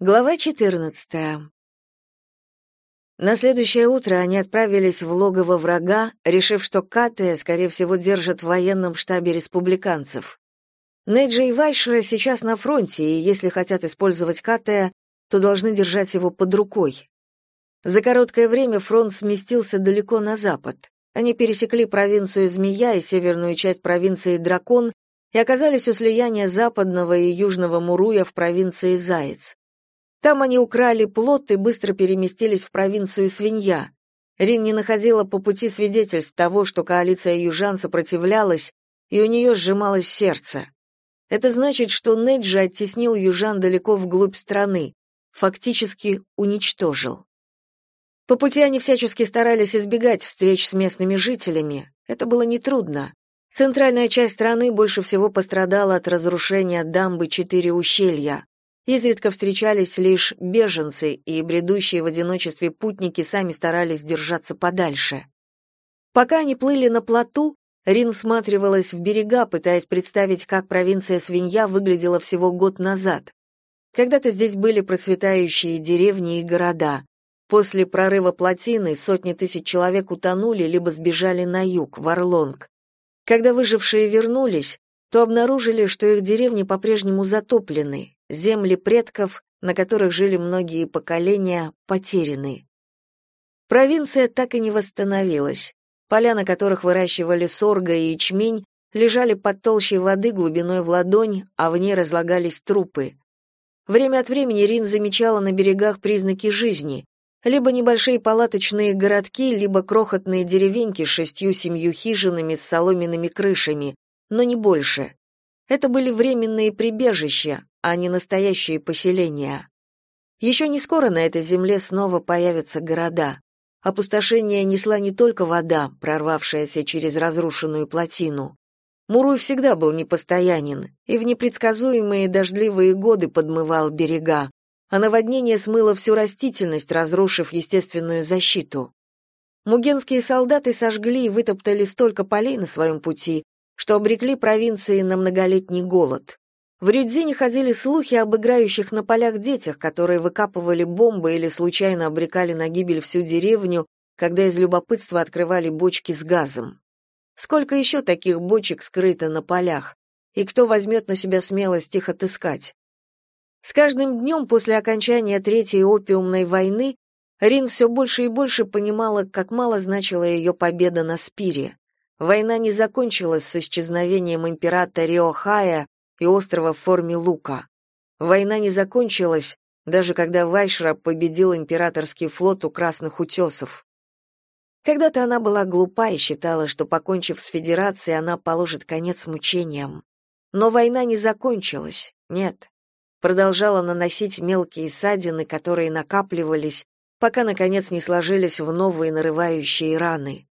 Глава 14. На следующее утро они отправились в логово врага, решив, что Катая, скорее всего, держат в военном штабе республиканцев. Неджа и Вайшера сейчас на фронте, и если хотят использовать Катая, то должны держать его под рукой. За короткое время фронт сместился далеко на запад. Они пересекли провинцию Змея и северную часть провинции Дракон и оказались у слияния западного и южного Муруя в провинции Заяц. Там они украли плод и быстро переместились в провинцию Свинья. Рин не находила по пути свидетельств того, что коалиция южан сопротивлялась, и у нее сжималось сердце. Это значит, что Неджи оттеснил южан далеко вглубь страны, фактически уничтожил. По пути они всячески старались избегать встреч с местными жителями. Это было нетрудно. Центральная часть страны больше всего пострадала от разрушения дамбы Четыре ущелья. Изредка встречались лишь беженцы, и бредущие в одиночестве путники сами старались держаться подальше. Пока они плыли на плоту, Рин всматривалась в берега, пытаясь представить, как провинция Свинья выглядела всего год назад. Когда-то здесь были процветающие деревни и города. После прорыва плотины сотни тысяч человек утонули либо сбежали на юг, в Орлонг. Когда выжившие вернулись, то обнаружили, что их деревни по-прежнему затоплены, земли предков, на которых жили многие поколения, потеряны. Провинция так и не восстановилась. Поля, на которых выращивали сорго и ячмень, лежали под толщей воды глубиной в ладонь, а в ней разлагались трупы. Время от времени Рин замечала на берегах признаки жизни. Либо небольшие палаточные городки, либо крохотные деревеньки с шестью-семью хижинами с соломенными крышами, но не больше. Это были временные прибежища, а не настоящие поселения. Еще не скоро на этой земле снова появятся города. Опустошение несла не только вода, прорвавшаяся через разрушенную плотину. Муруй всегда был непостоянен, и в непредсказуемые дождливые годы подмывал берега, а наводнение смыло всю растительность, разрушив естественную защиту. Мугенские солдаты сожгли и вытоптали столько полей на своем пути, что обрекли провинции на многолетний голод. В Рюдзине ходили слухи об играющих на полях детях, которые выкапывали бомбы или случайно обрекали на гибель всю деревню, когда из любопытства открывали бочки с газом. Сколько еще таких бочек скрыто на полях? И кто возьмет на себя смелость их отыскать? С каждым днем после окончания Третьей опиумной войны Рин все больше и больше понимала, как мало значила ее победа на Спире. Война не закончилась с исчезновением императора Риохая, и острова в форме лука. Война не закончилась, даже когда Вайшра победил императорский флот у Красных утесов. Когда-то она была глупа и считала, что, покончив с Федерацией, она положит конец мучениям. Но война не закончилась, нет. Продолжала наносить мелкие ссадины, которые накапливались, пока, наконец, не сложились в новые нарывающие раны.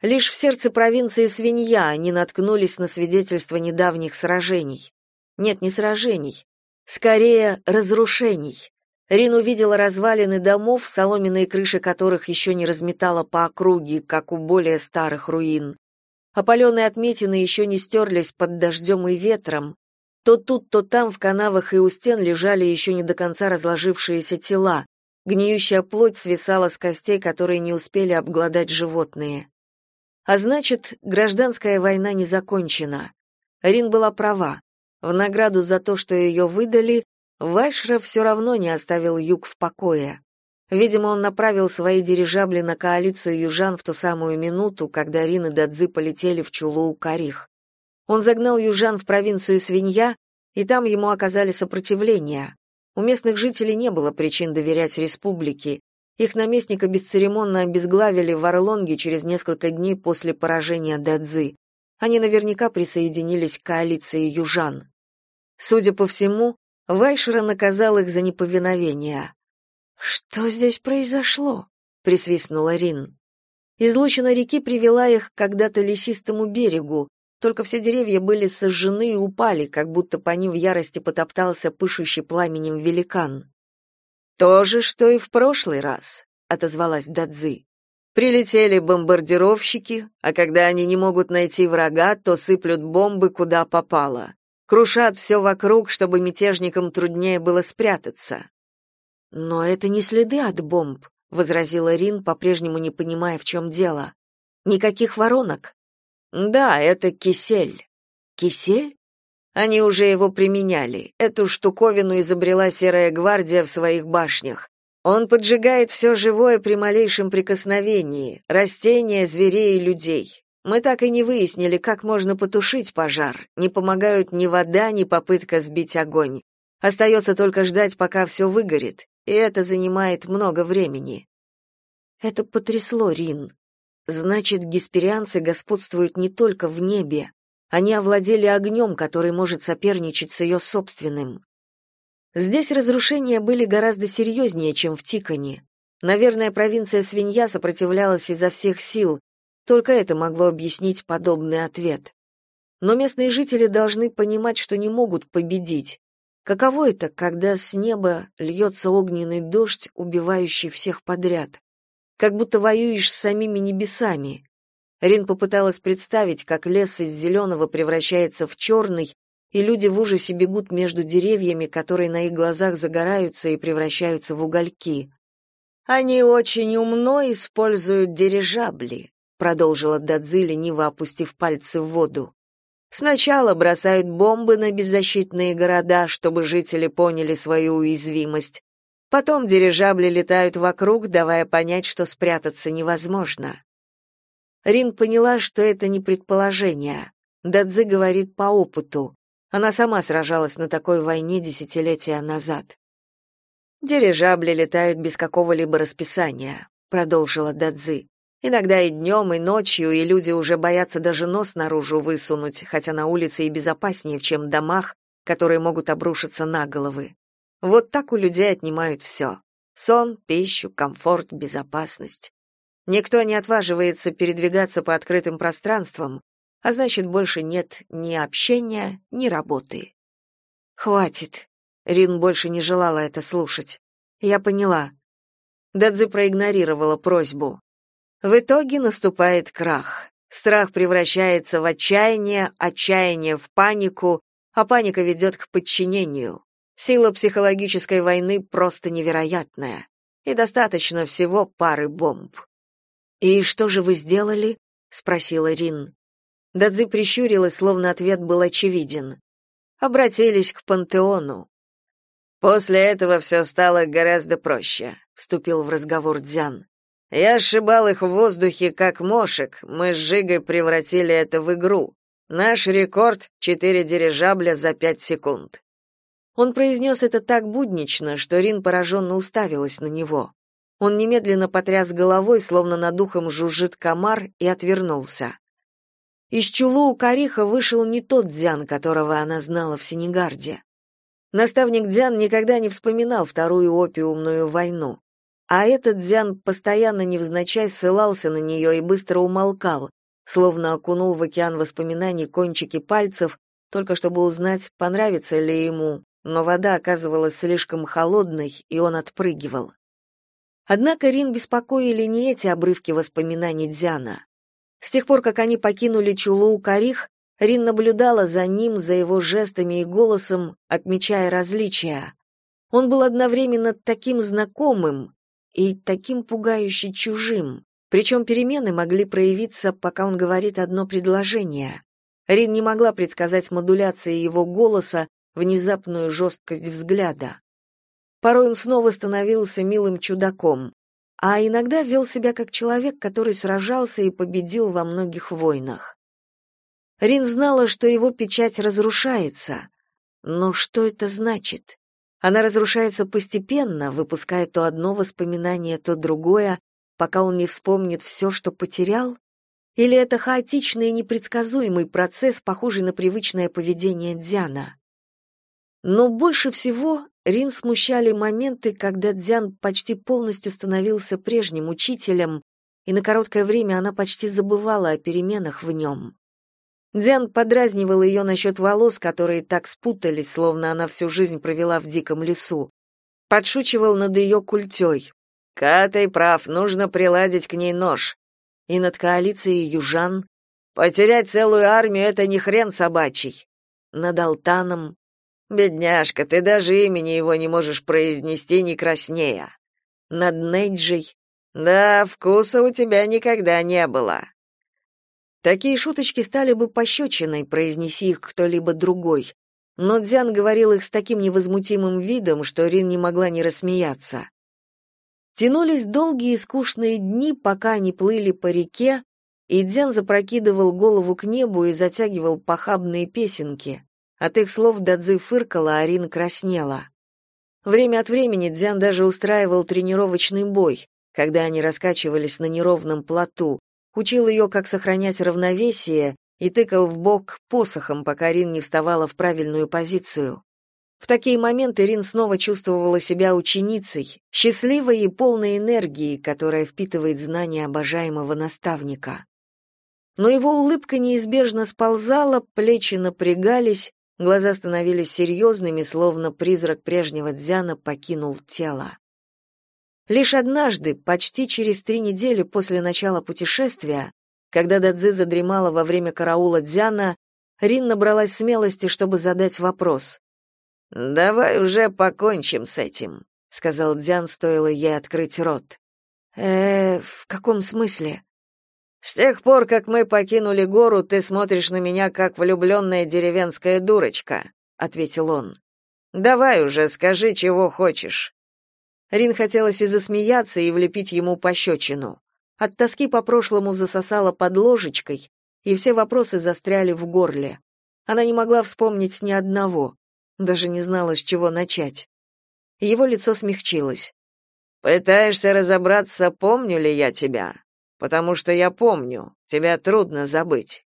Лишь в сердце провинции Свинья они наткнулись на свидетельства недавних сражений. Нет, не сражений. Скорее, разрушений. Рин увидела развалины домов, соломенные крыши которых еще не разметала по округе, как у более старых руин. Опаленные отметины еще не стерлись под дождем и ветром. То тут, то там в канавах и у стен лежали еще не до конца разложившиеся тела. Гниющая плоть свисала с костей, которые не успели обглодать животные. А значит, гражданская война не закончена. Рин была права. В награду за то, что ее выдали, Вайшра все равно не оставил юг в покое. Видимо, он направил свои дирижабли на коалицию южан в ту самую минуту, когда Рин и Дадзи полетели в Чулуу-Карих. Он загнал южан в провинцию Свинья, и там ему оказали сопротивление. У местных жителей не было причин доверять республике. Их наместника бесцеремонно обезглавили в Орлонге через несколько дней после поражения Дадзи они наверняка присоединились к коалиции южан. Судя по всему, Вайшера наказал их за неповиновение. «Что здесь произошло?» — присвистнула Рин. Излучина реки привела их к когда-то лесистому берегу, только все деревья были сожжены и упали, как будто по ним в ярости потоптался пышущий пламенем великан. «То же, что и в прошлый раз», — отозвалась Дадзи. Прилетели бомбардировщики, а когда они не могут найти врага, то сыплют бомбы куда попало. Крушат все вокруг, чтобы мятежникам труднее было спрятаться. Но это не следы от бомб, возразила Рин, по-прежнему не понимая, в чем дело. Никаких воронок. Да, это кисель. Кисель? Они уже его применяли. Эту штуковину изобрела Серая гвардия в своих башнях. Он поджигает все живое при малейшем прикосновении, растения, зверей и людей. Мы так и не выяснили, как можно потушить пожар. Не помогают ни вода, ни попытка сбить огонь. Остается только ждать, пока все выгорит, и это занимает много времени. Это потрясло Рин. Значит, гесперианцы господствуют не только в небе. Они овладели огнем, который может соперничать с ее собственным. Здесь разрушения были гораздо серьезнее, чем в Тикане. Наверное, провинция Свинья сопротивлялась изо всех сил, только это могло объяснить подобный ответ. Но местные жители должны понимать, что не могут победить. Каково это, когда с неба льется огненный дождь, убивающий всех подряд? Как будто воюешь с самими небесами. Рин попыталась представить, как лес из зеленого превращается в черный, и люди в ужасе бегут между деревьями, которые на их глазах загораются и превращаются в угольки. Они очень умно используют дирижабли, продолжила Дадзи, лениво опустив пальцы в воду. Сначала бросают бомбы на беззащитные города, чтобы жители поняли свою уязвимость. Потом дирижабли летают вокруг, давая понять, что спрятаться невозможно. Рин поняла, что это не предположение. Дадзи говорит по опыту. Она сама сражалась на такой войне десятилетия назад. Дирижабли летают без какого-либо расписания, продолжила Дадзи. Иногда и днем, и ночью, и люди уже боятся даже нос наружу высунуть, хотя на улице и безопаснее, чем в домах, которые могут обрушиться на головы. Вот так у людей отнимают все. Сон, пищу, комфорт, безопасность. Никто не отваживается передвигаться по открытым пространствам, а значит, больше нет ни общения, ни работы. Хватит. Рин больше не желала это слушать. Я поняла. Дадзи проигнорировала просьбу. В итоге наступает крах. Страх превращается в отчаяние, отчаяние в панику, а паника ведет к подчинению. Сила психологической войны просто невероятная. И достаточно всего пары бомб. «И что же вы сделали?» — спросила Рин. Дадзи прищурилась, словно ответ был очевиден. Обратились к пантеону. «После этого все стало гораздо проще», — вступил в разговор Дзян. Я сшибал их в воздухе, как мошек. Мы с Жигой превратили это в игру. Наш рекорд — четыре дирижабля за пять секунд». Он произнес это так буднично, что Рин пораженно уставилась на него. Он немедленно потряс головой, словно над духом жужжит комар, и отвернулся. Из Чулу у Кариха вышел не тот Дзян, которого она знала в Сенегарде. Наставник Дзян никогда не вспоминал вторую опиумную войну. А этот Дзян постоянно невзначай ссылался на нее и быстро умолкал, словно окунул в океан воспоминаний кончики пальцев, только чтобы узнать, понравится ли ему, но вода оказывалась слишком холодной, и он отпрыгивал. Однако Рин беспокоили не эти обрывки воспоминаний Дзяна. С тех пор, как они покинули Чулу Карих, Рин наблюдала за ним, за его жестами и голосом, отмечая различия. Он был одновременно таким знакомым, и таким пугающе чужим. Причем перемены могли проявиться, пока он говорит одно предложение. Рин не могла предсказать модуляции его голоса, внезапную жесткость взгляда. Порой он снова становился милым чудаком, а иногда вел себя как человек, который сражался и победил во многих войнах. Рин знала, что его печать разрушается. Но что это значит? Она разрушается постепенно, выпуская то одно воспоминание, то другое, пока он не вспомнит все, что потерял? Или это хаотичный и непредсказуемый процесс, похожий на привычное поведение Дзяна? Но больше всего Рин смущали моменты, когда Дзян почти полностью становился прежним учителем, и на короткое время она почти забывала о переменах в нем. Дзян подразнивал ее насчет волос, которые так спутались, словно она всю жизнь провела в диком лесу. Подшучивал над ее культей. «Катай прав, нужно приладить к ней нож». И над коалицией южан. «Потерять целую армию — это не хрен собачий». Над Алтаном. Бедняжка, ты даже имени его не можешь произнести не краснея. Над Нейджей. Да, вкуса у тебя никогда не было. Такие шуточки стали бы пощечиной, произнеси их кто-либо другой. Но Дзян говорил их с таким невозмутимым видом, что Рин не могла не рассмеяться. Тянулись долгие и скучные дни, пока они плыли по реке, и Дзян запрокидывал голову к небу и затягивал похабные песенки. От их слов Дадзи фыркала, а Рин краснела. Время от времени Дзян даже устраивал тренировочный бой, когда они раскачивались на неровном плоту, учил ее, как сохранять равновесие, и тыкал в бок посохом, пока Рин не вставала в правильную позицию. В такие моменты Рин снова чувствовала себя ученицей, счастливой и полной энергии, которая впитывает знания обожаемого наставника. Но его улыбка неизбежно сползала, плечи напрягались, глаза становились серьезными, словно призрак прежнего Дзяна покинул тело. Лишь однажды, почти через три недели после начала путешествия, когда Дадзи задремала во время караула Дзяна, Рин набралась смелости, чтобы задать вопрос. Давай уже покончим с этим, сказал Дзян, стоило ей открыть рот. Э, в каком смысле? С тех пор, как мы покинули гору, ты смотришь на меня как влюбленная деревенская дурочка, ответил он. Давай уже, скажи, чего хочешь. Рин хотелось и засмеяться, и влепить ему пощечину. От тоски по прошлому засосала под ложечкой, и все вопросы застряли в горле. Она не могла вспомнить ни одного даже не знала, с чего начать. Его лицо смягчилось. Пытаешься разобраться, помню ли я тебя? Потому что я помню. Тебя трудно забыть.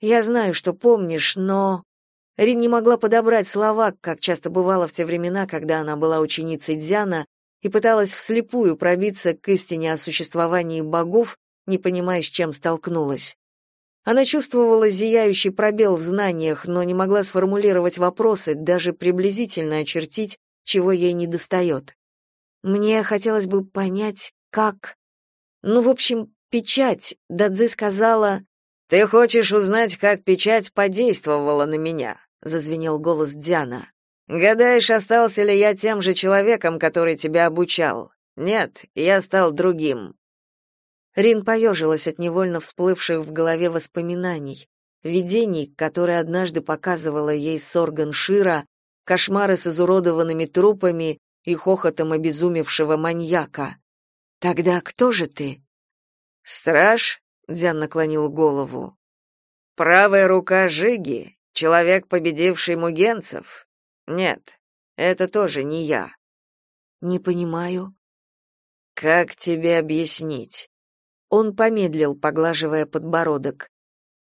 Я знаю, что помнишь, но Рин не могла подобрать слова, как часто бывало в те времена, когда она была ученицей Дзяна и пыталась вслепую пробиться к истине о существовании богов, не понимая, с чем столкнулась. Она чувствовала зияющий пробел в знаниях, но не могла сформулировать вопросы, даже приблизительно очертить, чего ей недостает. Мне хотелось бы понять, как... Ну, в общем, печать, Дадзи сказала... «Ты хочешь узнать, как печать подействовала на меня?» — зазвенел голос Диана. «Гадаешь, остался ли я тем же человеком, который тебя обучал? Нет, я стал другим. Рин поежилась от невольно всплывших в голове воспоминаний, видений, которые однажды показывала ей Сорган Шира, кошмары с изуродованными трупами и хохотом обезумевшего маньяка. «Тогда кто же ты?» «Страж?» — Дзян наклонил голову. «Правая рука Жиги, человек, победивший мугенцев? Нет, это тоже не я». «Не понимаю». «Как тебе объяснить? Он помедлил, поглаживая подбородок.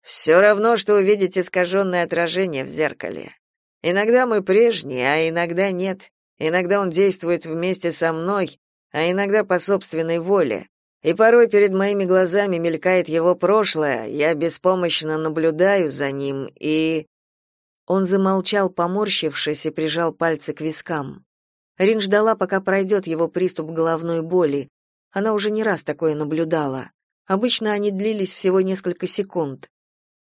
«Все равно, что увидеть искаженное отражение в зеркале. Иногда мы прежние, а иногда нет. Иногда он действует вместе со мной, а иногда по собственной воле. И порой перед моими глазами мелькает его прошлое, я беспомощно наблюдаю за ним и...» Он замолчал, поморщившись, и прижал пальцы к вискам. Рин ждала, пока пройдет его приступ головной боли, она уже не раз такое наблюдала. Обычно они длились всего несколько секунд.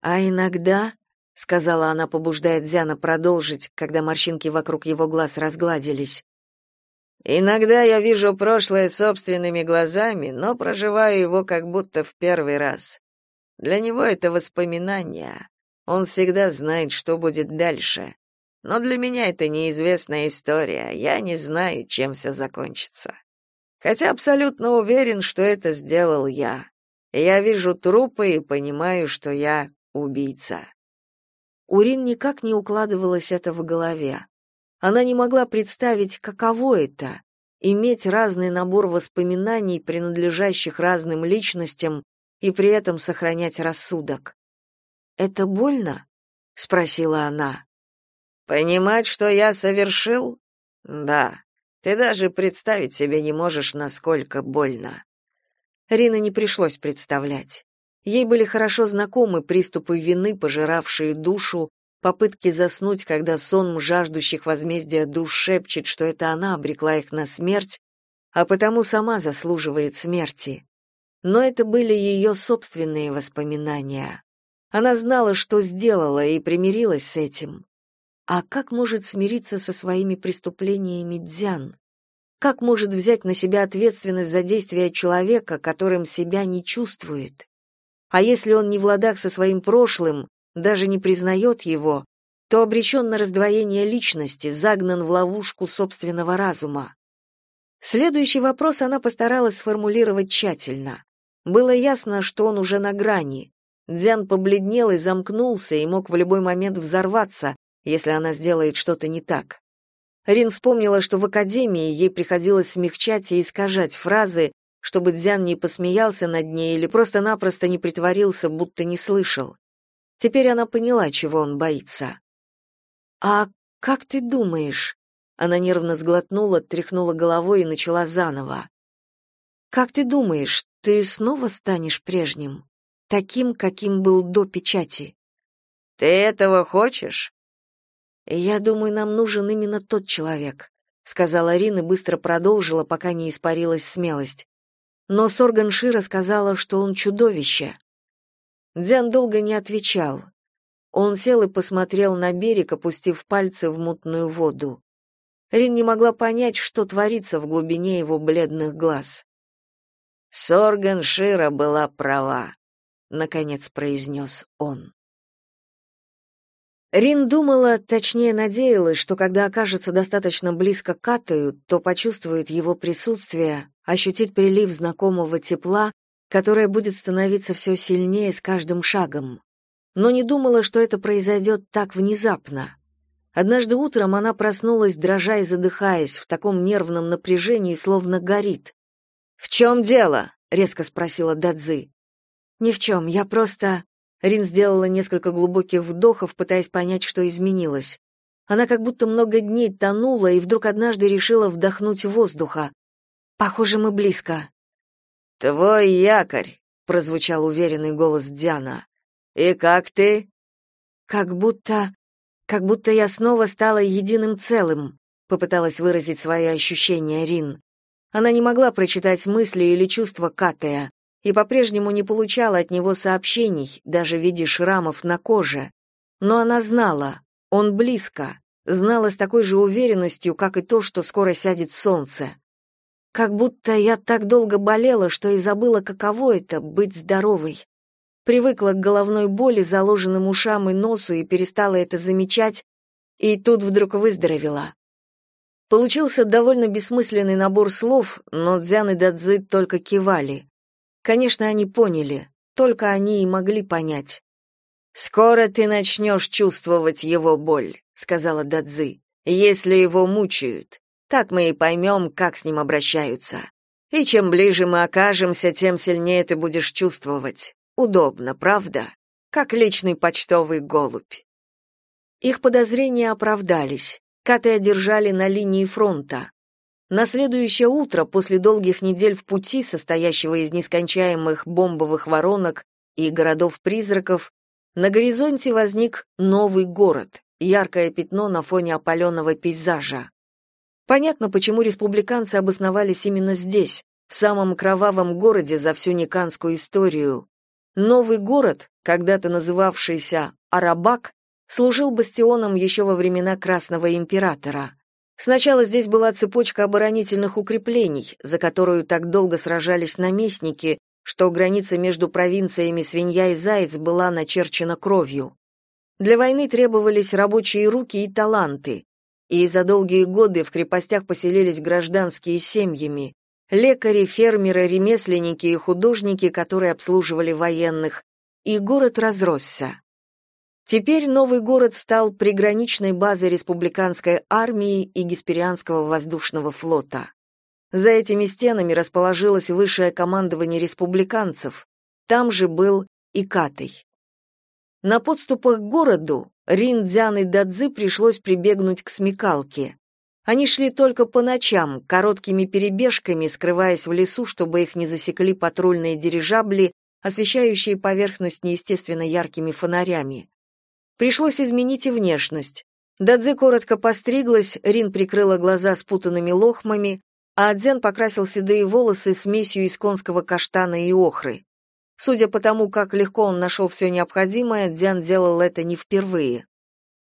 А иногда, сказала она, побуждая Дзяна продолжить, когда морщинки вокруг его глаз разгладились. Иногда я вижу прошлое собственными глазами, но проживаю его как будто в первый раз. Для него это воспоминания. Он всегда знает, что будет дальше. Но для меня это неизвестная история. Я не знаю, чем все закончится хотя абсолютно уверен, что это сделал я. Я вижу трупы и понимаю, что я убийца. Урин никак не укладывалось это в голове. Она не могла представить, каково это иметь разный набор воспоминаний, принадлежащих разным личностям, и при этом сохранять рассудок. Это больно? спросила она. Понимать, что я совершил? Да. Ты даже представить себе не можешь, насколько больно. Рина не пришлось представлять. Ей были хорошо знакомы приступы вины, пожиравшие душу, попытки заснуть, когда сон жаждущих возмездия душ шепчет, что это она обрекла их на смерть, а потому сама заслуживает смерти. Но это были ее собственные воспоминания. Она знала, что сделала, и примирилась с этим. А как может смириться со своими преступлениями Дзян? Как может взять на себя ответственность за действия человека, которым себя не чувствует? А если он не в ладах со своим прошлым, даже не признает его, то обречен на раздвоение личности, загнан в ловушку собственного разума. Следующий вопрос она постаралась сформулировать тщательно. Было ясно, что он уже на грани. Дзян побледнел и замкнулся и мог в любой момент взорваться, если она сделает что-то не так. Рин вспомнила, что в академии ей приходилось смягчать и искажать фразы, чтобы Дзян не посмеялся над ней или просто-напросто не притворился, будто не слышал. Теперь она поняла, чего он боится. «А как ты думаешь?» Она нервно сглотнула, тряхнула головой и начала заново. «Как ты думаешь, ты снова станешь прежним? Таким, каким был до печати?» «Ты этого хочешь?» «Я думаю, нам нужен именно тот человек», — сказала Рин и быстро продолжила, пока не испарилась смелость. Но Сорган Шира сказала, что он чудовище. Дзян долго не отвечал. Он сел и посмотрел на берег, опустив пальцы в мутную воду. Рин не могла понять, что творится в глубине его бледных глаз. Сорган Шира была права, наконец произнес он. Рин думала, точнее надеялась, что когда окажется достаточно близко к Катаю, то почувствует его присутствие, ощутит прилив знакомого тепла, которое будет становиться все сильнее с каждым шагом. Но не думала, что это произойдет так внезапно. Однажды утром она проснулась, дрожа и задыхаясь, в таком нервном напряжении, словно горит. «В чем дело?» — резко спросила Дадзи. «Ни в чем, я просто...» Рин сделала несколько глубоких вдохов, пытаясь понять, что изменилось. Она как будто много дней тонула и вдруг однажды решила вдохнуть воздуха. Похоже, мы близко. Твой якорь, прозвучал уверенный голос Диана. И как ты? Как будто как будто я снова стала единым целым, попыталась выразить свои ощущения Рин. Она не могла прочитать мысли или чувства Катея, и по-прежнему не получала от него сообщений, даже в виде шрамов на коже. Но она знала, он близко, знала с такой же уверенностью, как и то, что скоро сядет солнце. Как будто я так долго болела, что и забыла, каково это — быть здоровой. Привыкла к головной боли, заложенным ушам и носу и перестала это замечать, и тут вдруг выздоровела. Получился довольно бессмысленный набор слов, но Дзян и Дадзы только кивали. Конечно, они поняли, только они и могли понять. «Скоро ты начнешь чувствовать его боль», — сказала Дадзи, — «если его мучают. Так мы и поймем, как с ним обращаются. И чем ближе мы окажемся, тем сильнее ты будешь чувствовать. Удобно, правда? Как личный почтовый голубь». Их подозрения оправдались. Каты одержали на линии фронта. На следующее утро, после долгих недель в пути, состоящего из нескончаемых бомбовых воронок и городов-призраков, на горизонте возник новый город, яркое пятно на фоне опаленного пейзажа. Понятно, почему республиканцы обосновались именно здесь, в самом кровавом городе за всю никанскую историю. Новый город, когда-то называвшийся Арабак, служил бастионом еще во времена Красного императора. Сначала здесь была цепочка оборонительных укреплений, за которую так долго сражались наместники, что граница между провинциями Свинья и Заяц была начерчена кровью. Для войны требовались рабочие руки и таланты, и за долгие годы в крепостях поселились гражданские семьями, лекари, фермеры, ремесленники и художники, которые обслуживали военных, и город разросся. Теперь новый город стал приграничной базой республиканской армии и Гесперианского воздушного флота. За этими стенами расположилось высшее командование республиканцев. Там же был и Катый. На подступах к городу Рин, Дзян и Дадзи пришлось прибегнуть к смекалке. Они шли только по ночам, короткими перебежками, скрываясь в лесу, чтобы их не засекли патрульные дирижабли, освещающие поверхность неестественно яркими фонарями. Пришлось изменить и внешность. Дадзи коротко постриглась, Рин прикрыла глаза спутанными лохмами, а Дзен покрасил седые волосы смесью из конского каштана и охры. Судя по тому, как легко он нашел все необходимое, Дзян делал это не впервые.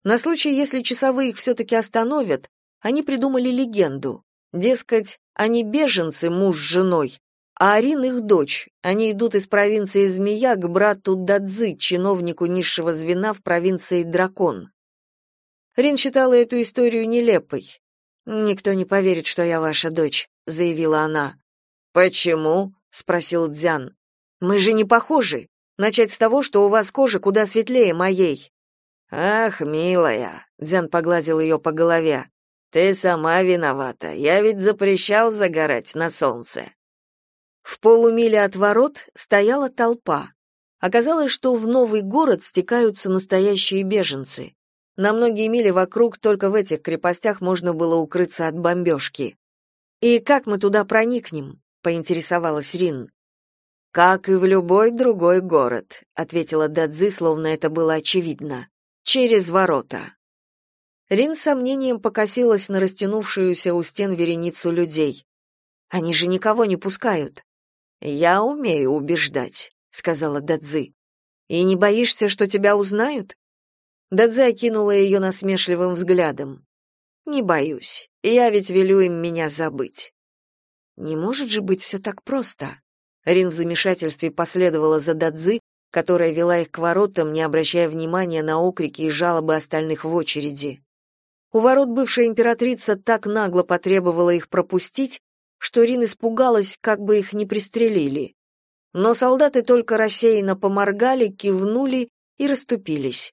На случай, если часовые их все-таки остановят, они придумали легенду. Дескать, они беженцы, муж с женой, а Арин их дочь. Они идут из провинции Змея к брату Дадзы, чиновнику низшего звена в провинции Дракон. Рин считала эту историю нелепой. «Никто не поверит, что я ваша дочь», — заявила она. «Почему?» — спросил Дзян. «Мы же не похожи. Начать с того, что у вас кожа куда светлее моей». «Ах, милая», — Дзян погладил ее по голове, — «ты сама виновата. Я ведь запрещал загорать на солнце». В полумиле от ворот стояла толпа. Оказалось, что в новый город стекаются настоящие беженцы. На многие мили вокруг только в этих крепостях можно было укрыться от бомбежки. «И как мы туда проникнем?» — поинтересовалась Рин. «Как и в любой другой город», — ответила Дадзи, словно это было очевидно. «Через ворота». Рин с сомнением покосилась на растянувшуюся у стен вереницу людей. «Они же никого не пускают». «Я умею убеждать», — сказала Дадзи. «И не боишься, что тебя узнают?» Дадзе окинула ее насмешливым взглядом. «Не боюсь. Я ведь велю им меня забыть». «Не может же быть все так просто». Рин в замешательстве последовала за Дадзи, которая вела их к воротам, не обращая внимания на окрики и жалобы остальных в очереди. У ворот бывшая императрица так нагло потребовала их пропустить, что Рин испугалась, как бы их не пристрелили. Но солдаты только рассеянно поморгали, кивнули и расступились.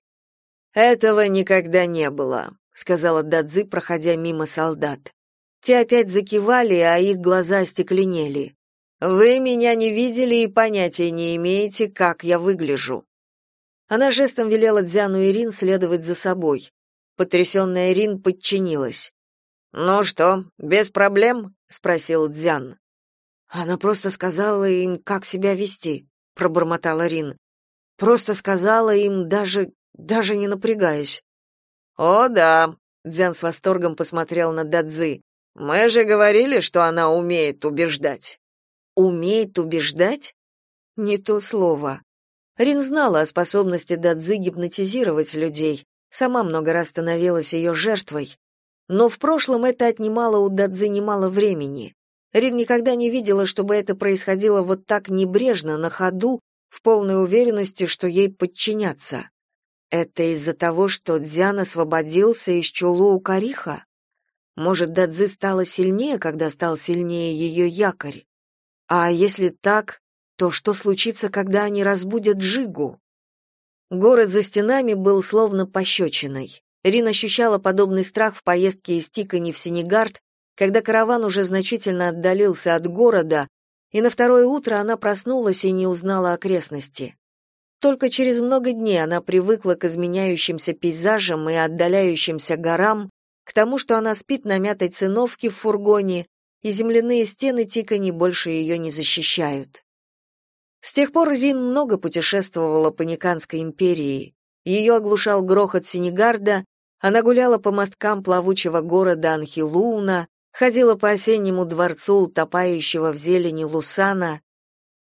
Этого никогда не было, сказала Дадзи, проходя мимо солдат. Те опять закивали, а их глаза остекленели. Вы меня не видели и понятия не имеете, как я выгляжу. Она жестом велела Дзяну и Рин следовать за собой. Потрясенная Рин подчинилась. «Ну что, без проблем?» — спросил Дзян. «Она просто сказала им, как себя вести», — пробормотала Рин. «Просто сказала им, даже даже не напрягаясь. «О, да», — Дзян с восторгом посмотрел на Дадзи. «Мы же говорили, что она умеет убеждать». «Умеет убеждать?» Не то слово. Рин знала о способности Дадзи гипнотизировать людей, сама много раз становилась ее жертвой. Но в прошлом это отнимало у Дадзи немало времени. Рин никогда не видела, чтобы это происходило вот так небрежно, на ходу, в полной уверенности, что ей подчинятся. Это из-за того, что Дзян освободился из чулу у Кариха? Может, Дадзи стала сильнее, когда стал сильнее ее якорь? А если так, то что случится, когда они разбудят Джигу? Город за стенами был словно пощечиной. Рин ощущала подобный страх в поездке из Тикани в Сенегард, когда караван уже значительно отдалился от города, и на второе утро она проснулась и не узнала окрестности. Только через много дней она привыкла к изменяющимся пейзажам и отдаляющимся горам, к тому, что она спит на мятой циновке в фургоне, и земляные стены Тикани больше ее не защищают. С тех пор Рин много путешествовала по Никанской империи. Ее оглушал грохот Сенегарда, она гуляла по мосткам плавучего города Анхилууна, ходила по осеннему дворцу, утопающего в зелени Лусана,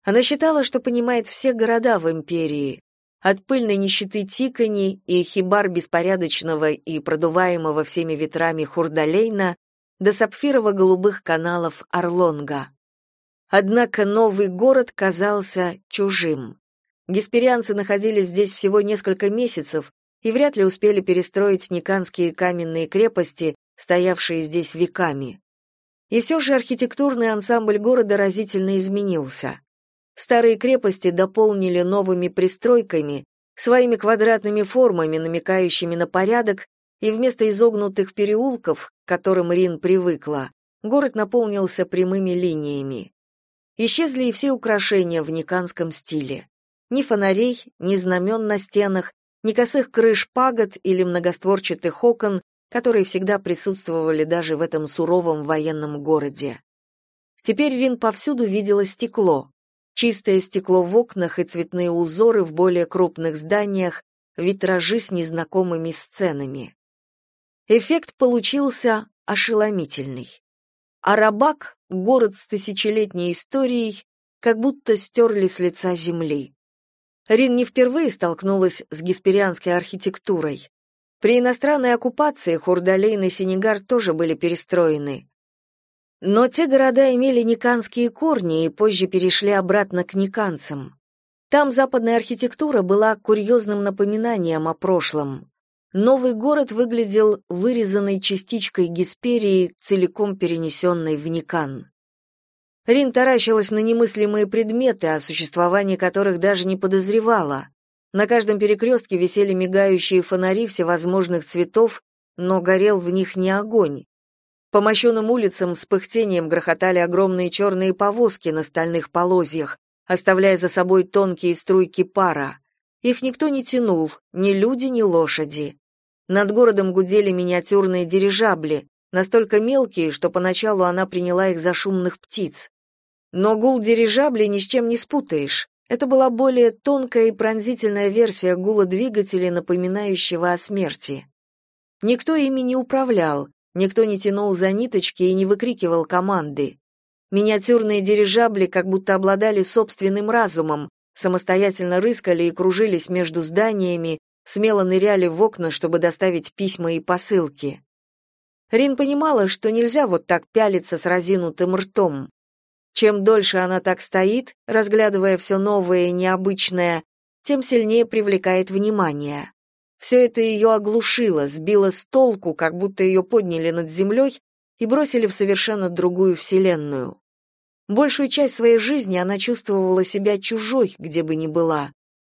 она считала, что понимает все города в империи, от пыльной нищеты Тикани и хибар беспорядочного и продуваемого всеми ветрами Хурдалейна до сапфирово-голубых каналов Орлонга. Однако новый город казался чужим. Гесперианцы находились здесь всего несколько месяцев и вряд ли успели перестроить никанские каменные крепости, стоявшие здесь веками. И все же архитектурный ансамбль города разительно изменился. Старые крепости дополнили новыми пристройками, своими квадратными формами, намекающими на порядок, и вместо изогнутых переулков, к которым Рин привыкла, город наполнился прямыми линиями. Исчезли и все украшения в никанском стиле. Ни фонарей, ни знамен на стенах, ни косых крыш пагод или многостворчатых окон, которые всегда присутствовали даже в этом суровом военном городе. Теперь Рин повсюду видела стекло, Чистое стекло в окнах и цветные узоры в более крупных зданиях, витражи с незнакомыми сценами. Эффект получился ошеломительный. Арабак, город с тысячелетней историей, как будто стерли с лица земли. Рин не впервые столкнулась с гесперианской архитектурой. При иностранной оккупации Хурдалейн и Сенегар тоже были перестроены. Но те города имели никанские корни и позже перешли обратно к никанцам. Там западная архитектура была курьезным напоминанием о прошлом. Новый город выглядел вырезанной частичкой Гесперии, целиком перенесенной в Никан. Рин таращилась на немыслимые предметы, о существовании которых даже не подозревала. На каждом перекрестке висели мигающие фонари всевозможных цветов, но горел в них не огонь. По мощенным улицам с пыхтением грохотали огромные черные повозки на стальных полозьях, оставляя за собой тонкие струйки пара. Их никто не тянул, ни люди, ни лошади. Над городом гудели миниатюрные дирижабли, настолько мелкие, что поначалу она приняла их за шумных птиц. Но гул дирижаблей ни с чем не спутаешь. Это была более тонкая и пронзительная версия гула двигателей, напоминающего о смерти. Никто ими не управлял, никто не тянул за ниточки и не выкрикивал команды. Миниатюрные дирижабли как будто обладали собственным разумом, самостоятельно рыскали и кружились между зданиями, смело ныряли в окна, чтобы доставить письма и посылки. Рин понимала, что нельзя вот так пялиться с разинутым ртом. Чем дольше она так стоит, разглядывая все новое и необычное, тем сильнее привлекает внимание. Все это ее оглушило, сбило с толку, как будто ее подняли над землей и бросили в совершенно другую вселенную. Большую часть своей жизни она чувствовала себя чужой, где бы ни была,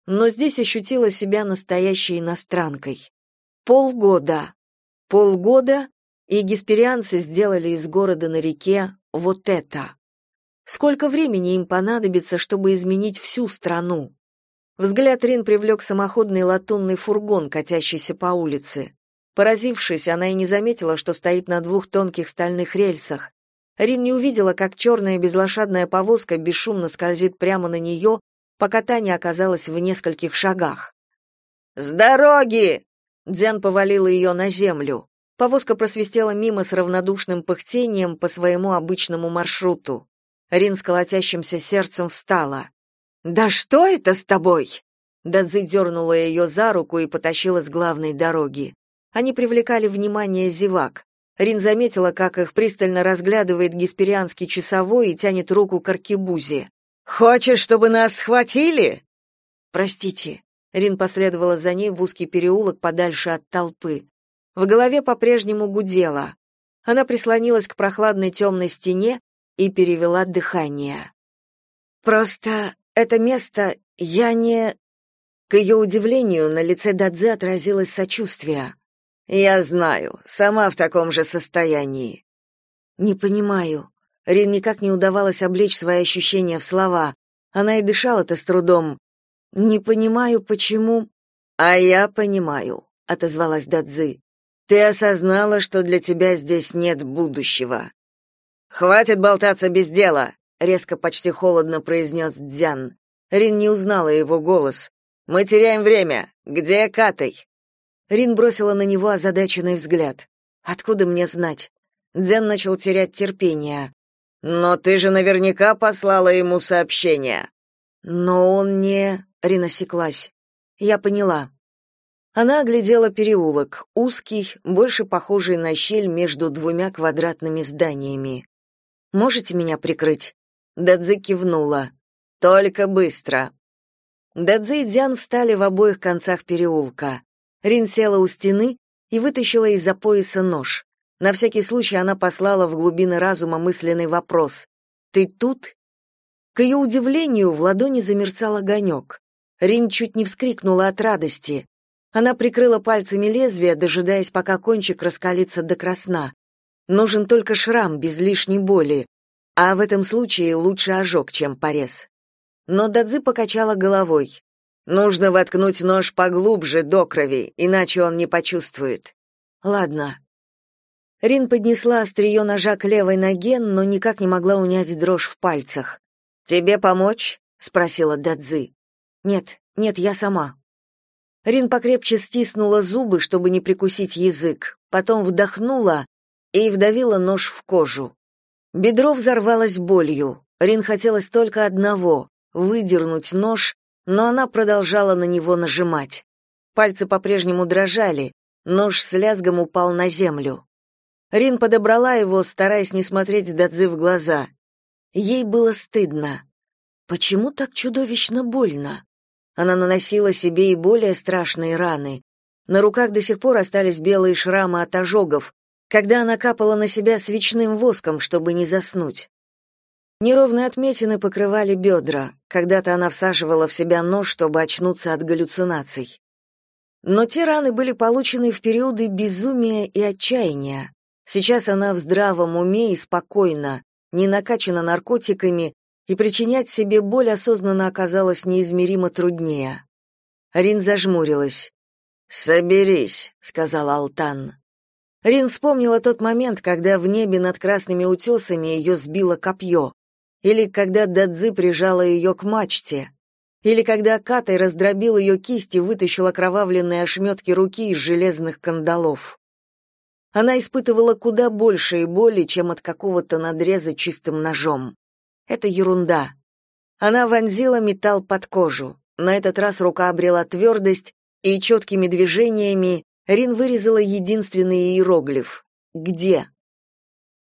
но здесь ощутила себя настоящей иностранкой. Полгода. Полгода, и гесперианцы сделали из города на реке вот это. Сколько времени им понадобится, чтобы изменить всю страну? Взгляд Рин привлек самоходный латунный фургон, катящийся по улице. Поразившись, она и не заметила, что стоит на двух тонких стальных рельсах. Рин не увидела, как черная безлошадная повозка бесшумно скользит прямо на нее, пока та не оказалась в нескольких шагах. «С дороги!» Дзян повалила ее на землю. Повозка просвистела мимо с равнодушным пыхтением по своему обычному маршруту. Рин с колотящимся сердцем встала. «Да что это с тобой?» Дадзи дернула ее за руку и потащила с главной дороги. Они привлекали внимание зевак. Рин заметила, как их пристально разглядывает гесперианский часовой и тянет руку к аркебузе. «Хочешь, чтобы нас схватили?» «Простите». Рин последовала за ней в узкий переулок подальше от толпы. В голове по-прежнему гудело. Она прислонилась к прохладной темной стене и перевела дыхание. «Просто это место я не...» К ее удивлению, на лице Дадзе отразилось сочувствие. «Я знаю, сама в таком же состоянии». «Не понимаю». Рин никак не удавалось облечь свои ощущения в слова. Она и дышала-то с трудом. «Не понимаю, почему...» «А я понимаю», — отозвалась Дадзи. «Ты осознала, что для тебя здесь нет будущего. Хватит болтаться без дела, резко, почти холодно произнес Дзян. Рин не узнала его голос. Мы теряем время. Где Катай? Рин бросила на него озадаченный взгляд. Откуда мне знать? Дзян начал терять терпение. Но ты же наверняка послала ему сообщение. Но он не, Рин осеклась. Я поняла. Она оглядела переулок, узкий, больше похожий на щель между двумя квадратными зданиями. Можете меня прикрыть?» Дадзи кивнула. «Только быстро». Дадзи и Дзян встали в обоих концах переулка. Рин села у стены и вытащила из-за пояса нож. На всякий случай она послала в глубины разума мысленный вопрос. «Ты тут?» К ее удивлению, в ладони замерцал огонек. Рин чуть не вскрикнула от радости. Она прикрыла пальцами лезвие, дожидаясь, пока кончик раскалится до красна. Нужен только шрам без лишней боли, а в этом случае лучше ожог, чем порез. Но Дадзи покачала головой. Нужно воткнуть нож поглубже до крови, иначе он не почувствует. Ладно. Рин поднесла острие ножа к левой ноге, но никак не могла унять дрожь в пальцах. Тебе помочь? спросила Дадзи. Нет, нет, я сама. Рин покрепче стиснула зубы, чтобы не прикусить язык, потом вдохнула и вдавила нож в кожу. Бедро взорвалось болью. Рин хотелось только одного — выдернуть нож, но она продолжала на него нажимать. Пальцы по-прежнему дрожали, Нож с лязгом упал на землю. Рин подобрала его, стараясь не смотреть Дадзи в глаза. Ей было стыдно. Почему так чудовищно больно? Она наносила себе и более страшные раны. На руках до сих пор остались белые шрамы от ожогов, когда она капала на себя свечным воском, чтобы не заснуть. Неровные отметины покрывали бедра. Когда-то она всаживала в себя нож, чтобы очнуться от галлюцинаций. Но те раны были получены в периоды безумия и отчаяния. Сейчас она в здравом уме и спокойна, не накачана наркотиками, и причинять себе боль осознанно оказалось неизмеримо труднее. Рин зажмурилась. «Соберись», — сказал Алтан. Рин вспомнила тот момент, когда в небе над красными утесами ее сбило копье или когда Дадзи прижала ее к мачте, или когда Катай раздробил ее кисть и вытащил окровавленные ошметки руки из железных кандалов. Она испытывала куда большие боли, чем от какого-то надреза чистым ножом. Это ерунда. Она вонзила металл под кожу. На этот раз рука обрела твердость, и четкими движениями Рин вырезала единственный иероглиф. «Где?».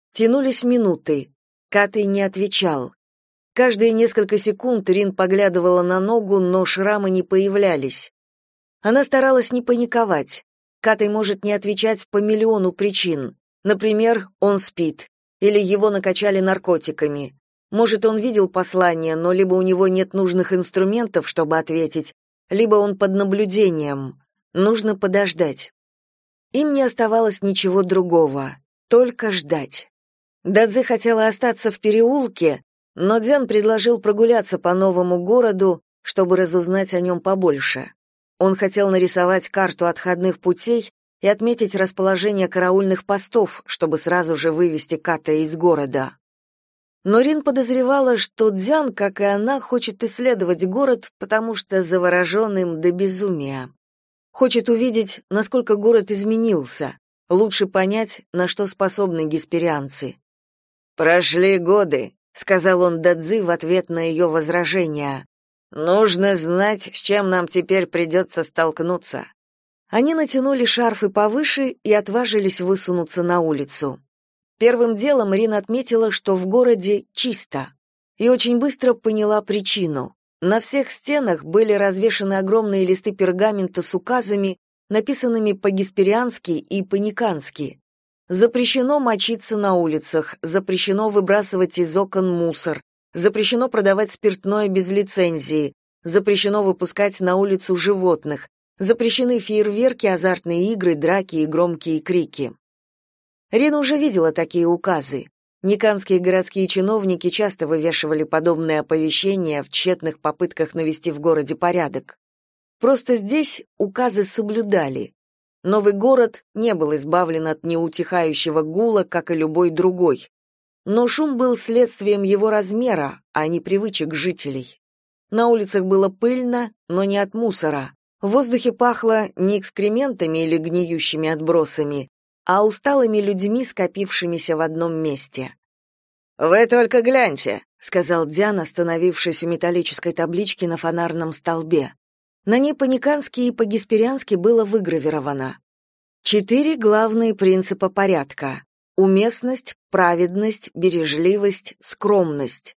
Тянулись минуты. Катей не отвечал. Каждые несколько секунд Рин поглядывала на ногу, но шрамы не появлялись. Она старалась не паниковать. Катей может не отвечать по миллиону причин. Например, он спит, или его накачали наркотиками. Может, он видел послание, но либо у него нет нужных инструментов, чтобы ответить, либо он под наблюдением. Нужно подождать. Им не оставалось ничего другого, только ждать. Дадзе хотела остаться в переулке, но Дзян предложил прогуляться по новому городу, чтобы разузнать о нем побольше. Он хотел нарисовать карту отходных путей и отметить расположение караульных постов, чтобы сразу же вывести Ката из города. Но Рин подозревала, что Дзян, как и она, хочет исследовать город, потому что заворожен им до безумия. Хочет увидеть, насколько город изменился, лучше понять, на что способны гесперианцы. «Прошли годы», — сказал он Дадзи в ответ на ее возражение. «Нужно знать, с чем нам теперь придется столкнуться». Они натянули шарфы повыше и отважились высунуться на улицу. Первым делом Рин отметила, что в городе чисто, и очень быстро поняла причину. На всех стенах были развешаны огромные листы пергамента с указами, написанными по-геспериански и по-никански. Запрещено мочиться на улицах, запрещено выбрасывать из окон мусор, запрещено продавать спиртное без лицензии, запрещено выпускать на улицу животных, запрещены фейерверки, азартные игры, драки и громкие крики. Рина уже видела такие указы. Никанские городские чиновники часто вывешивали подобные оповещения в тщетных попытках навести в городе порядок. Просто здесь указы соблюдали. Новый город не был избавлен от неутихающего гула, как и любой другой. Но шум был следствием его размера, а не привычек жителей. На улицах было пыльно, но не от мусора. В воздухе пахло не экскрементами или гниющими отбросами, а усталыми людьми, скопившимися в одном месте. «Вы только гляньте», — сказал Диан, остановившись у металлической таблички на фонарном столбе. На ней по-никански и по-геспериански было выгравировано четыре главные принципа порядка: уместность, праведность, бережливость, скромность.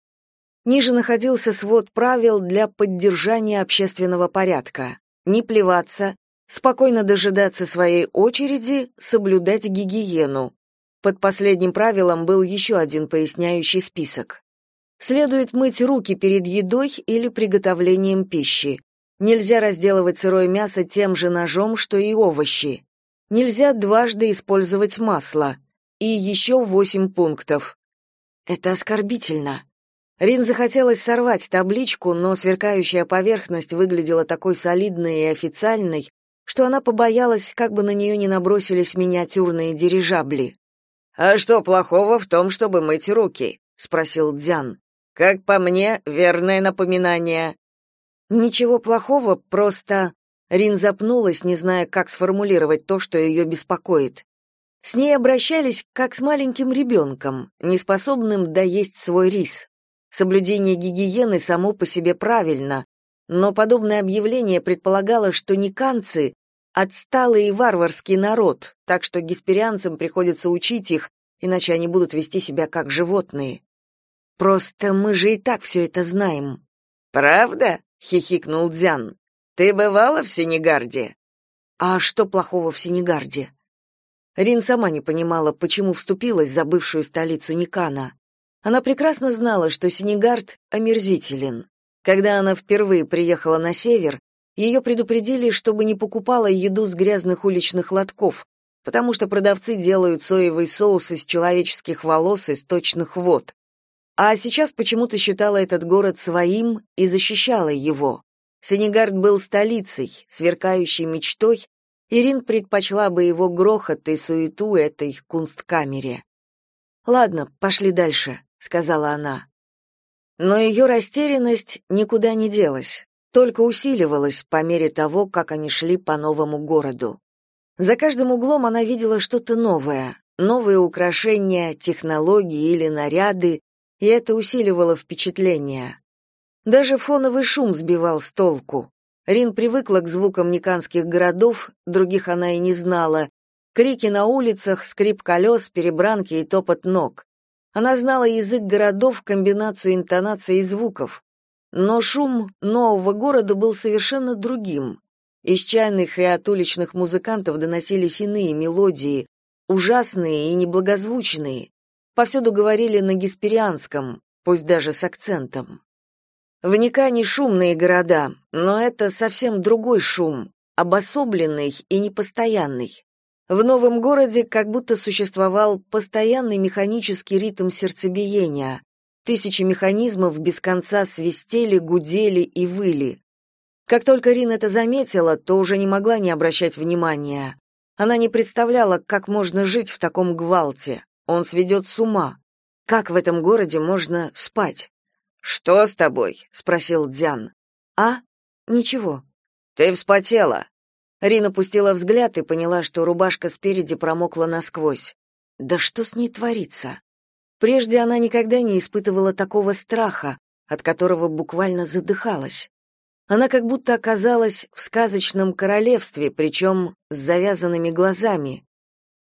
Ниже находился свод правил для поддержания общественного порядка: не плеваться, спокойно дожидаться своей очереди, соблюдать гигиену. Под последним правилом был еще один поясняющий список. Следует мыть руки перед едой или приготовлением пищи. Нельзя разделывать сырое мясо тем же ножом, что и овощи. Нельзя дважды использовать масло. И еще восемь пунктов. Это оскорбительно. Рин захотелось сорвать табличку, но сверкающая поверхность выглядела такой солидной и официальной, что она побоялась, как бы на нее не набросились миниатюрные дирижабли. «А что плохого в том, чтобы мыть руки?» — спросил Дзян. «Как по мне, верное напоминание. Ничего плохого, просто Рин запнулась, не зная, как сформулировать то, что ее беспокоит. С ней обращались как с маленьким ребенком, неспособным доесть свой рис. Соблюдение гигиены само по себе правильно, но подобное объявление предполагало, что никанцы отсталый и варварский народ, так что гесперианцам приходится учить их, иначе они будут вести себя как животные. Просто мы же и так все это знаем. Правда? хихикнул Дзян. Ты бывала в Сенегарде? А что плохого в Сенегарде? Рин сама не понимала, почему вступилась за бывшую столицу Никана. Она прекрасно знала, что Сенегард омерзителен. Когда она впервые приехала на север, ее предупредили, чтобы не покупала еду с грязных уличных лотков, потому что продавцы делают соевый соус из человеческих волос и сточных вод. А сейчас почему-то считала этот город своим и защищала его. Сенегард был столицей, сверкающей мечтой, Ирин предпочла бы его грохот и суету этой кунсткамере. «Ладно, пошли дальше», — сказала она. Но ее растерянность никуда не делась, только усиливалась по мере того, как они шли по новому городу. За каждым углом она видела что-то новое, новые украшения, технологии или наряды, и это усиливало впечатление. Даже фоновый шум сбивал с толку. Рин привыкла к звукам никанских городов, других она и не знала. Крики на улицах, скрип колес, перебранки и топот ног. Она знала язык городов, комбинацию интонаций и звуков. Но шум нового города был совершенно другим. Из чайных и от уличных музыкантов доносились иные мелодии, ужасные и неблагозвучные. Повсюду говорили на гесперианском, пусть даже с акцентом. В Никане шумные города, но это совсем другой шум, обособленный и непостоянный. В новом городе как будто существовал постоянный механический ритм сердцебиения. Тысячи механизмов без конца свистели, гудели и выли. Как только Рин это заметила, то уже не могла не обращать внимания. Она не представляла, как можно жить в таком гвалте. Он сведет с ума. Как в этом городе можно спать? Что с тобой? спросил Дзян. А? Ничего. Ты вспотела. Рина пустила взгляд и поняла, что рубашка спереди промокла насквозь. Да что с ней творится? Прежде она никогда не испытывала такого страха, от которого буквально задыхалась. Она как будто оказалась в сказочном королевстве, причем с завязанными глазами.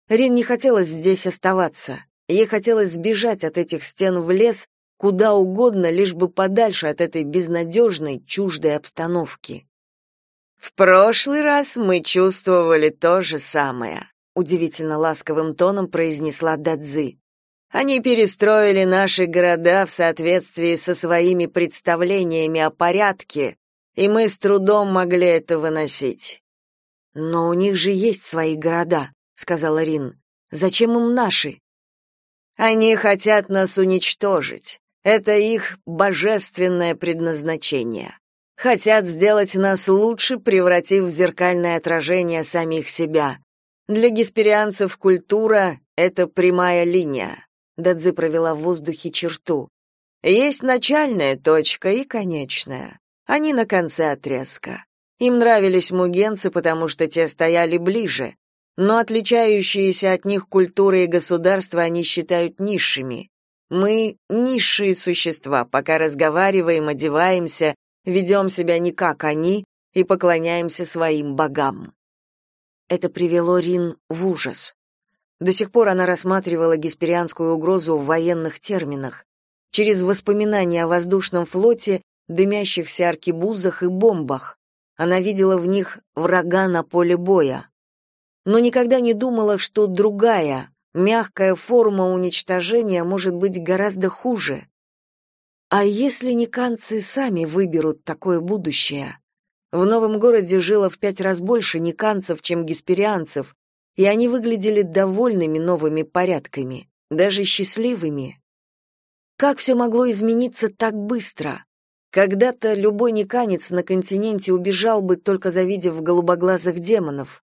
Рин не хотелось здесь оставаться. Ей хотелось сбежать от этих стен в лес куда угодно, лишь бы подальше от этой безнадежной, чуждой обстановки. В прошлый раз мы чувствовали то же самое, удивительно ласковым тоном произнесла Дадзи. Они перестроили наши города в соответствии со своими представлениями о порядке, и мы с трудом могли это выносить. Но у них же есть свои города, сказала Рин. Зачем им наши? Они хотят нас уничтожить. Это их божественное предназначение. Хотят сделать нас лучше, превратив в зеркальное отражение самих себя. Для гесперианцев культура — это прямая линия. Дадзи провела в воздухе черту. Есть начальная точка и конечная. Они на конце отрезка. Им нравились мугенцы, потому что те стояли ближе, но отличающиеся от них культуры и государства они считают низшими. Мы низшие существа, пока разговариваем, одеваемся, ведем себя не как они и поклоняемся своим богам. Это привело Рин в ужас. До сих пор она рассматривала гесперианскую угрозу в военных терминах, через воспоминания о воздушном флоте, дымящихся аркебузах и бомбах. Она видела в них врага на поле боя. Но никогда не думала, что другая, Мягкая форма уничтожения может быть гораздо хуже. А если никанцы сами выберут такое будущее? В новом городе жило в пять раз больше никанцев, чем гесперианцев, и они выглядели довольными новыми порядками, даже счастливыми. Как все могло измениться так быстро? Когда-то любой никанец на континенте убежал бы, только завидев голубоглазых демонов.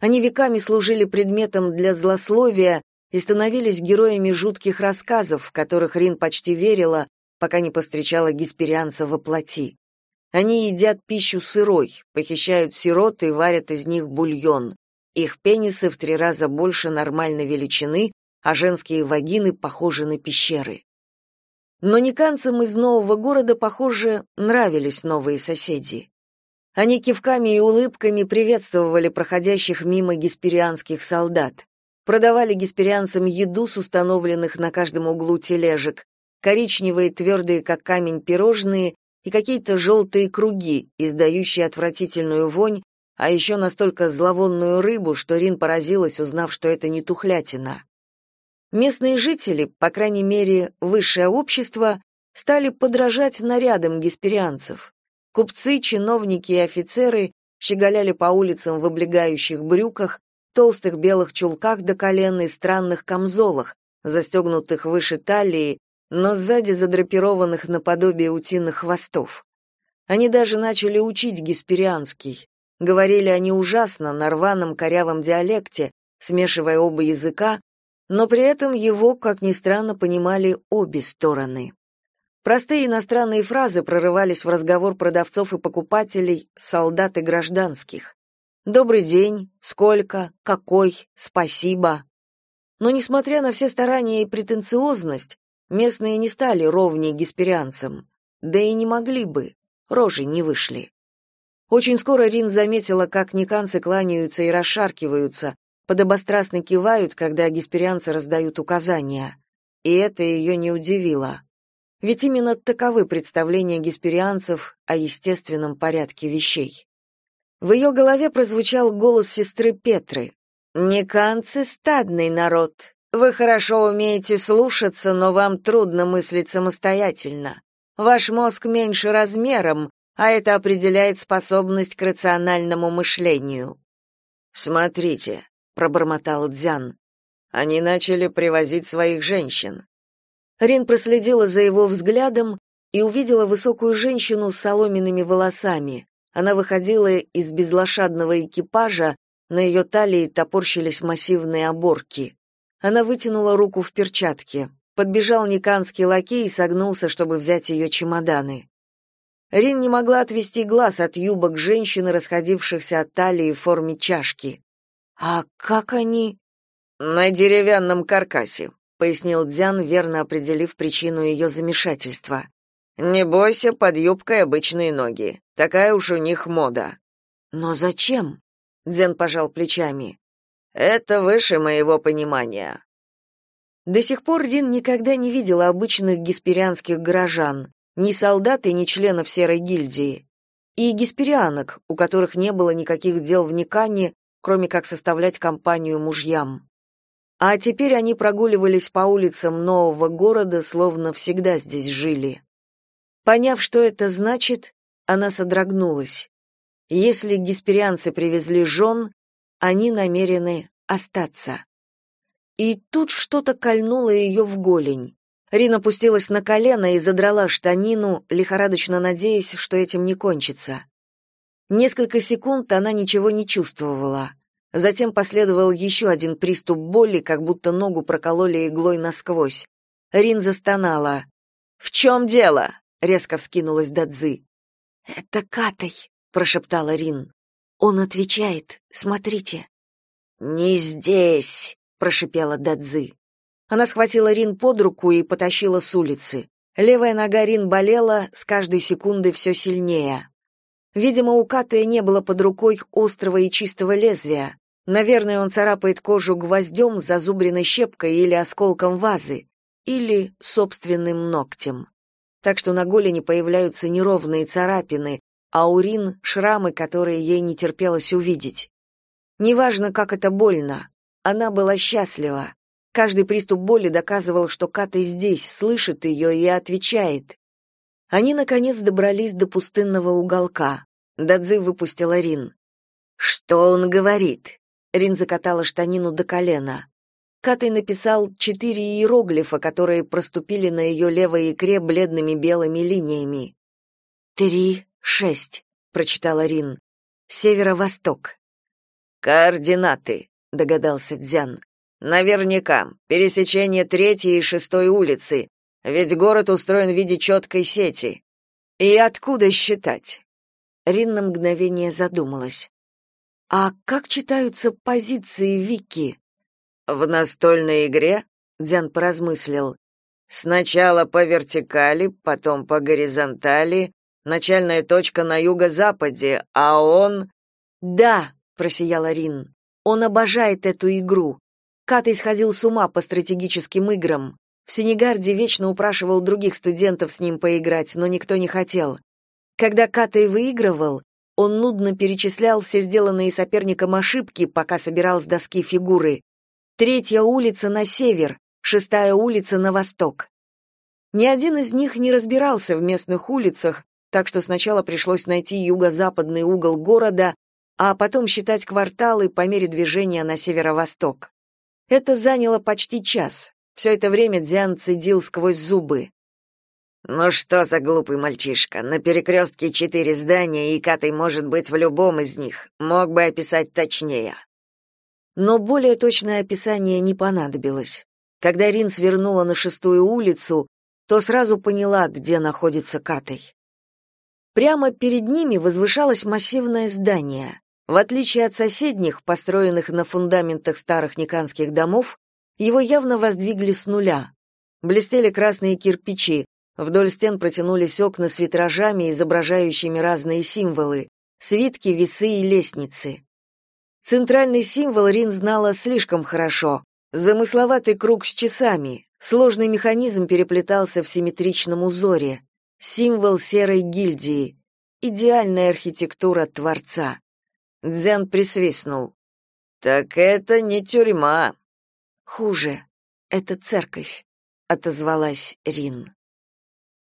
Они веками служили предметом для злословия и становились героями жутких рассказов, в которых Рин почти верила, пока не повстречала гесперианца во плоти. Они едят пищу сырой, похищают сирот и варят из них бульон. Их пенисы в три раза больше нормальной величины, а женские вагины похожи на пещеры. Но никанцам из нового города, похоже, нравились новые соседи. Они кивками и улыбками приветствовали проходящих мимо гесперианских солдат. Продавали гесперианцам еду с установленных на каждом углу тележек, коричневые, твердые, как камень, пирожные и какие-то желтые круги, издающие отвратительную вонь, а еще настолько зловонную рыбу, что Рин поразилась, узнав, что это не тухлятина. Местные жители, по крайней мере, высшее общество, стали подражать нарядам гесперианцев. Купцы, чиновники и офицеры щеголяли по улицам в облегающих брюках, толстых белых чулках до колен и странных камзолах, застегнутых выше талии, но сзади задрапированных наподобие утиных хвостов. Они даже начали учить гесперианский. Говорили они ужасно, на рваном корявом диалекте, смешивая оба языка, но при этом его, как ни странно, понимали обе стороны. Простые иностранные фразы прорывались в разговор продавцов и покупателей, солдат и гражданских. «Добрый день», «Сколько», «Какой», «Спасибо». Но, несмотря на все старания и претенциозность, местные не стали ровнее гесперианцам. Да и не могли бы, рожи не вышли. Очень скоро Рин заметила, как никанцы кланяются и расшаркиваются, подобострастно кивают, когда гесперианцы раздают указания. И это ее не удивило. Ведь именно таковы представления гесперианцев о естественном порядке вещей. В ее голове прозвучал голос сестры Петры. «Никанцы — стадный народ. Вы хорошо умеете слушаться, но вам трудно мыслить самостоятельно. Ваш мозг меньше размером, а это определяет способность к рациональному мышлению». «Смотрите», — пробормотал Дзян. «Они начали привозить своих женщин. Рин проследила за его взглядом и увидела высокую женщину с соломенными волосами. Она выходила из безлошадного экипажа, на ее талии топорщились массивные оборки. Она вытянула руку в перчатке. Подбежал никанский лакей и согнулся, чтобы взять ее чемоданы. Рин не могла отвести глаз от юбок женщины, расходившихся от талии в форме чашки. «А как они...» «На деревянном каркасе», пояснил Дзян, верно определив причину ее замешательства. Не бойся, под юбкой обычные ноги. Такая уж у них мода. Но зачем? Дзян пожал плечами. Это выше моего понимания. До сих пор Рин никогда не видела обычных гесперианских горожан, ни солдат и ни членов серой гильдии, и гесперианок, у которых не было никаких дел в Никане, кроме как составлять компанию мужьям. А теперь они прогуливались по улицам нового города, словно всегда здесь жили. Поняв, что это значит, она содрогнулась. Если гесперианцы привезли жен, они намерены остаться. И тут что-то кольнуло ее в голень. Рина опустилась на колено и задрала штанину, лихорадочно надеясь, что этим не кончится. Несколько секунд она ничего не чувствовала. Затем последовал еще один приступ боли, как будто ногу прокололи иглой насквозь. Рин застонала. «В чем дело?» — резко вскинулась Дадзи. «Это Катай», — прошептала Рин. «Он отвечает. Смотрите». «Не здесь», — прошипела Дадзи. Она схватила Рин под руку и потащила с улицы. Левая нога Рин болела, с каждой секундой все сильнее. Видимо, у Катая не было под рукой острого и чистого лезвия. Наверное, он царапает кожу гвоздем, зазубренной щепкой или осколком вазы, или собственным ногтем. Так что на голени появляются неровные царапины, а у Рин — шрамы, которые ей не терпелось увидеть. Неважно, как это больно, она была счастлива. Каждый приступ боли доказывал, что Ката здесь, слышит ее и отвечает. Они, наконец, добрались до пустынного уголка. Дадзи выпустила Рин. «Что он говорит?» Рин закатала штанину до колена. Катай написал четыре иероглифа, которые проступили на ее левой икре бледными белыми линиями. «Три, шесть», — прочитала Рин. «Северо-восток». «Координаты», — догадался Дзян. «Наверняка. Пересечение третьей и шестой улицы. Ведь город устроен в виде четкой сети. И откуда считать? Рин на мгновение задумалась. А как читаются позиции Вики? В настольной игре, Дзян поразмыслил. Сначала по вертикали, потом по горизонтали, Начальная точка на юго-западе, а он...» «Да», — просияла Рин. «Он обожает эту игру. Кат исходил с ума по стратегическим играм. В Сенегарде вечно упрашивал других студентов с ним поиграть, но никто не хотел. Когда Катай выигрывал, он нудно перечислял все сделанные соперником ошибки, пока собирал с доски фигуры. Третья улица на север, шестая улица на восток. Ни один из них не разбирался в местных улицах, так что сначала пришлось найти юго-западный угол города, а потом считать кварталы по мере движения на северо-восток. Это заняло почти час. Все это время Дзян цедил сквозь зубы. «Ну что за глупый мальчишка? На перекрестке четыре здания, и Катай может быть в любом из них. Мог бы описать точнее». Но более точное описание не понадобилось. Когда Рин свернула на шестую улицу, то сразу поняла, где находится Катай. Прямо перед ними возвышалось массивное здание. В отличие от соседних, построенных на фундаментах старых никанских домов, его явно воздвигли с нуля. Блестели красные кирпичи, вдоль стен протянулись окна с витражами, изображающими разные символы, свитки, весы и лестницы. Центральный символ Рин знала слишком хорошо. Замысловатый круг с часами, сложный механизм переплетался в симметричном узоре. Символ серой гильдии. Идеальная архитектура Творца. Дзян присвистнул. «Так это не тюрьма». «Хуже. Это церковь», — отозвалась Рин.